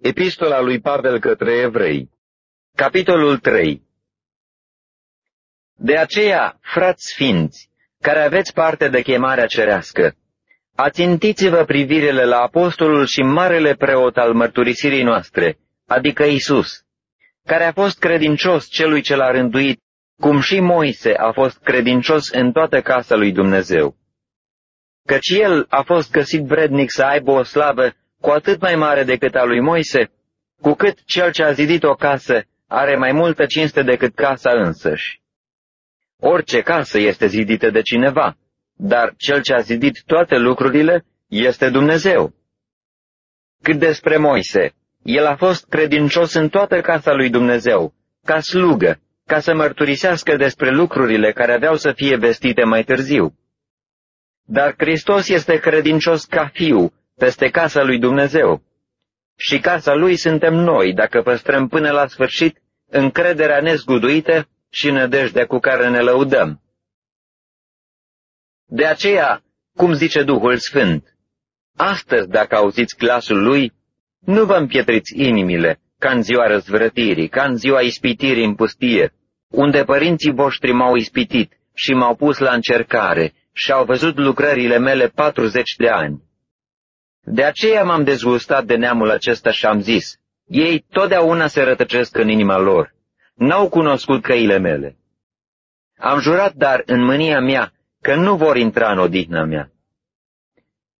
Epistola lui Pavel către evrei Capitolul 3 De aceea, frați sfinți, care aveți parte de chemarea cerească, ațintiți-vă privirile la apostolul și marele preot al mărturisirii noastre, adică Isus, care a fost credincios celui ce l-a rânduit, cum și Moise a fost credincios în toată casa lui Dumnezeu. Căci el a fost găsit vrednic să aibă o slavă cu atât mai mare decât a lui Moise, cu cât cel ce a zidit o casă are mai multă cinste decât casa însăși. Orice casă este zidită de cineva, dar cel ce a zidit toate lucrurile este Dumnezeu. Cât despre Moise, el a fost credincios în toată casa lui Dumnezeu, ca slugă, ca să mărturisească despre lucrurile care aveau să fie vestite mai târziu. Dar Hristos este credincios ca fiu peste casa lui Dumnezeu. Și casa lui suntem noi, dacă păstrăm până la sfârșit încrederea nezguduită și nădejdea cu care ne lăudăm. De aceea, cum zice Duhul Sfânt, astăzi, dacă auziți glasul lui, nu vă împietriți inimile, ca în ziua răzvrătirii, ca în ziua ispitirii în pustie, unde părinții voștri m-au ispitit și m-au pus la încercare și au văzut lucrările mele patruzeci de ani. De aceea m-am dezgustat de neamul acesta și am zis, ei totdeauna se rătăcesc în inima lor, n-au cunoscut căile mele. Am jurat dar în mânia mea că nu vor intra în odihna mea.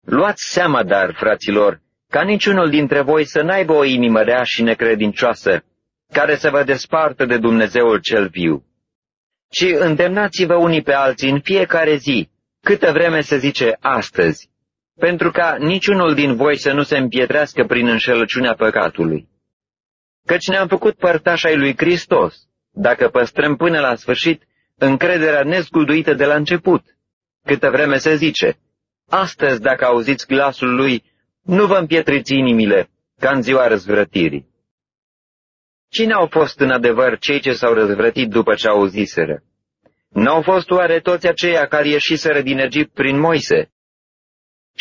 Luați seama dar, fraților, ca niciunul dintre voi să n-aibă o inimă rea și necredincioasă, care să vă despartă de Dumnezeul cel viu, ci îndemnați-vă unii pe alții în fiecare zi, câtă vreme se zice astăzi, pentru ca niciunul din voi să nu se împietrească prin înșelăciunea păcatului. Căci ne-am făcut părtași ai lui Hristos, dacă păstrăm până la sfârșit încrederea nezgulduită de la început, câtă vreme se zice, astăzi dacă auziți glasul lui, nu vă împietriți inimile, ca în ziua răzvrătirii. Cine au fost în adevăr cei ce s-au răzvrătit după ce auziseră? N-au fost oare toți aceia care ieșiseră din Egipt prin Moise?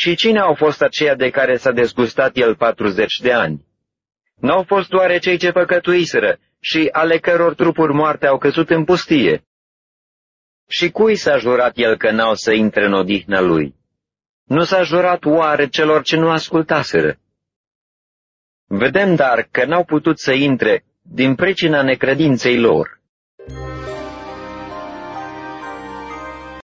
Și cine au fost aceia de care s-a dezgustat el patruzeci de ani? N-au fost oare cei ce păcătuiseră și ale căror trupuri moarte au căzut în pustie? Și cui s-a jurat el că n-au să intre în odihna lui? Nu s-a jurat oare celor ce nu ascultaseră? Vedem dar că n-au putut să intre din pricina necredinței lor.